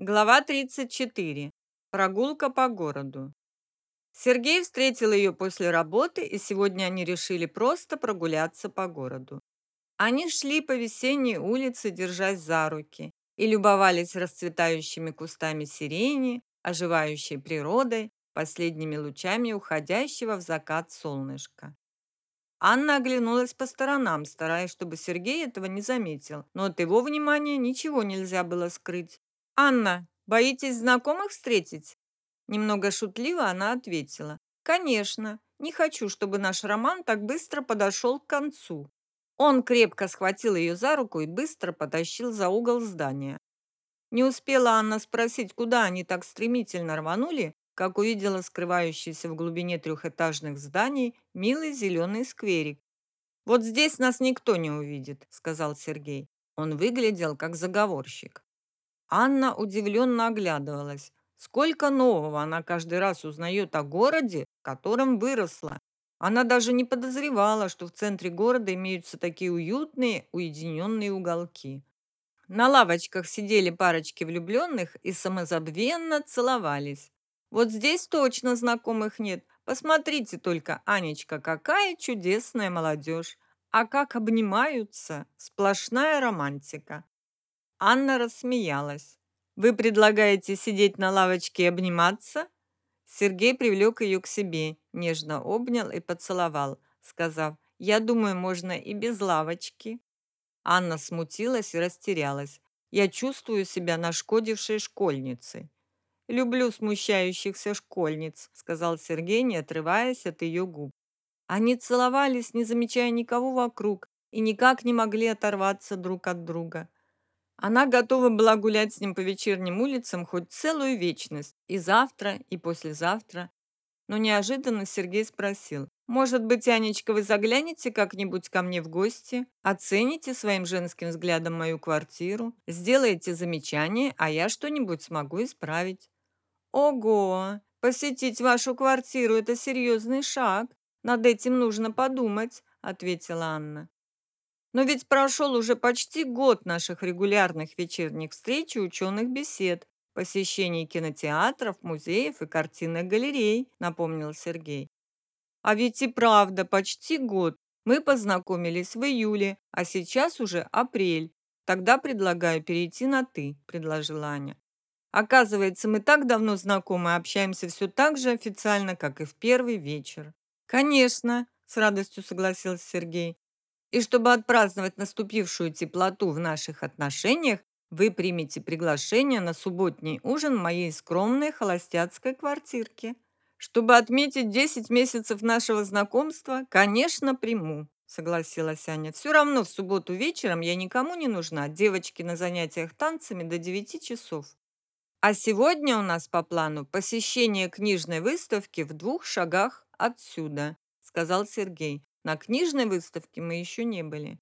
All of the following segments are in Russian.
Глава 34. Прогулка по городу. Сергей встретил ее после работы, и сегодня они решили просто прогуляться по городу. Они шли по весенней улице, держась за руки, и любовались расцветающими кустами сирени, оживающей природой, последними лучами уходящего в закат солнышка. Анна оглянулась по сторонам, стараясь, чтобы Сергей этого не заметил, но от его внимания ничего нельзя было скрыть. «Анна, боитесь знакомых встретить?» Немного шутливо она ответила. «Конечно, не хочу, чтобы наш роман так быстро подошел к концу». Он крепко схватил ее за руку и быстро потащил за угол здания. Не успела Анна спросить, куда они так стремительно рванули, как увидела скрывающийся в глубине трехэтажных зданий милый зеленый скверик. «Вот здесь нас никто не увидит», — сказал Сергей. Он выглядел как заговорщик. Анна удивленно оглядывалась. Сколько нового она каждый раз узнает о городе, в котором выросла. Она даже не подозревала, что в центре города имеются такие уютные, уединенные уголки. На лавочках сидели парочки влюбленных и самозабвенно целовались. Вот здесь точно знакомых нет. Посмотрите только, Анечка, какая чудесная молодежь. А как обнимаются, сплошная романтика. Анна рассмеялась. «Вы предлагаете сидеть на лавочке и обниматься?» Сергей привлек ее к себе, нежно обнял и поцеловал, сказав, «Я думаю, можно и без лавочки». Анна смутилась и растерялась. «Я чувствую себя нашкодившей школьницей». «Люблю смущающихся школьниц», — сказал Сергей, не отрываясь от ее губ. Они целовались, не замечая никого вокруг, и никак не могли оторваться друг от друга. Она готова была гулять с ним по вечерним улицам хоть целую вечность, и завтра, и послезавтра. Но неожиданно Сергей спросил, «Может быть, Анечка, вы заглянете как-нибудь ко мне в гости, оцените своим женским взглядом мою квартиру, сделаете замечание, а я что-нибудь смогу исправить». «Ого! Посетить вашу квартиру – это серьезный шаг. Над этим нужно подумать», – ответила Анна. Но ведь прошел уже почти год наших регулярных вечерних встреч и ученых бесед, посещений кинотеатров, музеев и картинных галерей, напомнил Сергей. А ведь и правда, почти год. Мы познакомились в июле, а сейчас уже апрель. Тогда предлагаю перейти на «ты», предложила Аня. Оказывается, мы так давно знакомы, общаемся все так же официально, как и в первый вечер. Конечно, с радостью согласился Сергей. И чтобы отпраздновать наступившую теплоту в наших отношениях, вы примете приглашение на субботний ужин в моей скромной холостяцкой квартирке. Чтобы отметить 10 месяцев нашего знакомства, конечно, приму, согласилась Аня. Все равно в субботу вечером я никому не нужна. Девочки на занятиях танцами до 9 часов. А сегодня у нас по плану посещение книжной выставки в двух шагах отсюда, сказал Сергей. На книжной выставке мы еще не были.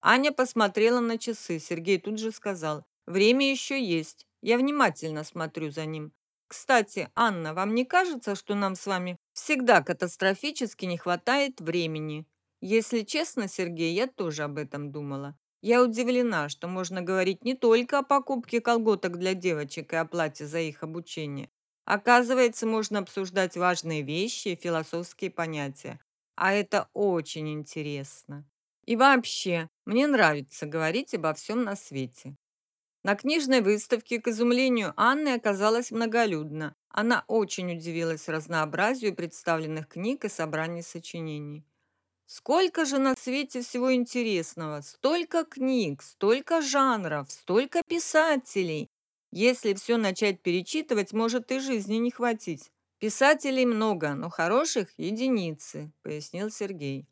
Аня посмотрела на часы. Сергей тут же сказал, время еще есть. Я внимательно смотрю за ним. Кстати, Анна, вам не кажется, что нам с вами всегда катастрофически не хватает времени? Если честно, Сергей, я тоже об этом думала. Я удивлена, что можно говорить не только о покупке колготок для девочек и оплате за их обучение. Оказывается, можно обсуждать важные вещи и философские понятия. А это очень интересно. И вообще, мне нравится говорить обо всем на свете. На книжной выставке, к изумлению Анны, оказалось многолюдно. Она очень удивилась разнообразию представленных книг и собраний сочинений. Сколько же на свете всего интересного, столько книг, столько жанров, столько писателей. Если все начать перечитывать, может и жизни не хватить. Писателей много, но хороших – единицы, пояснил Сергей.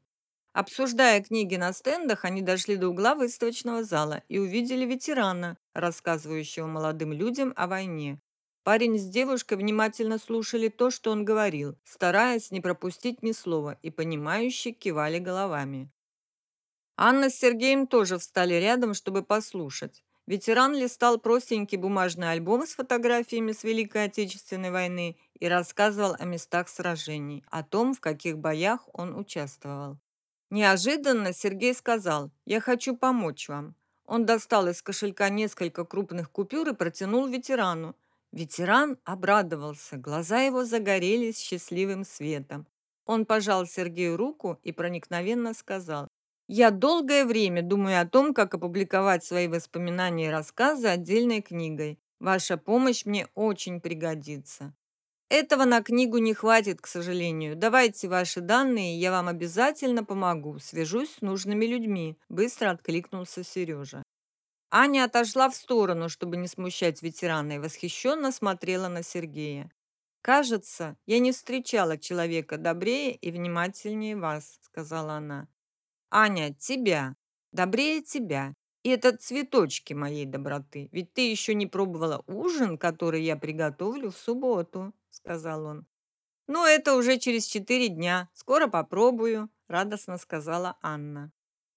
Обсуждая книги на стендах, они дошли до угла выставочного зала и увидели ветерана, рассказывающего молодым людям о войне. Парень с девушкой внимательно слушали то, что он говорил, стараясь не пропустить ни слова, и понимающе кивали головами. Анна с Сергеем тоже встали рядом, чтобы послушать. Ветеран листал простенький бумажный альбом с фотографиями с Великой Отечественной войны и рассказывал о местах сражений, о том, в каких боях он участвовал. Неожиданно Сергей сказал, «Я хочу помочь вам». Он достал из кошелька несколько крупных купюр и протянул ветерану. Ветеран обрадовался, глаза его загорелись счастливым светом. Он пожал Сергею руку и проникновенно сказал, «Я долгое время думаю о том, как опубликовать свои воспоминания и рассказы отдельной книгой. Ваша помощь мне очень пригодится». Этого на книгу не хватит, к сожалению. Давайте ваши данные, я вам обязательно помогу. Свяжусь с нужными людьми, быстро откликнулся Сережа. Аня отошла в сторону, чтобы не смущать ветерана, и восхищенно смотрела на Сергея. «Кажется, я не встречала человека добрее и внимательнее вас», — сказала она. «Аня, тебя. Добрее тебя. И это цветочки моей доброты. Ведь ты еще не пробовала ужин, который я приготовлю в субботу», — сказал он. «Ну, это уже через четыре дня. Скоро попробую», — радостно сказала Анна.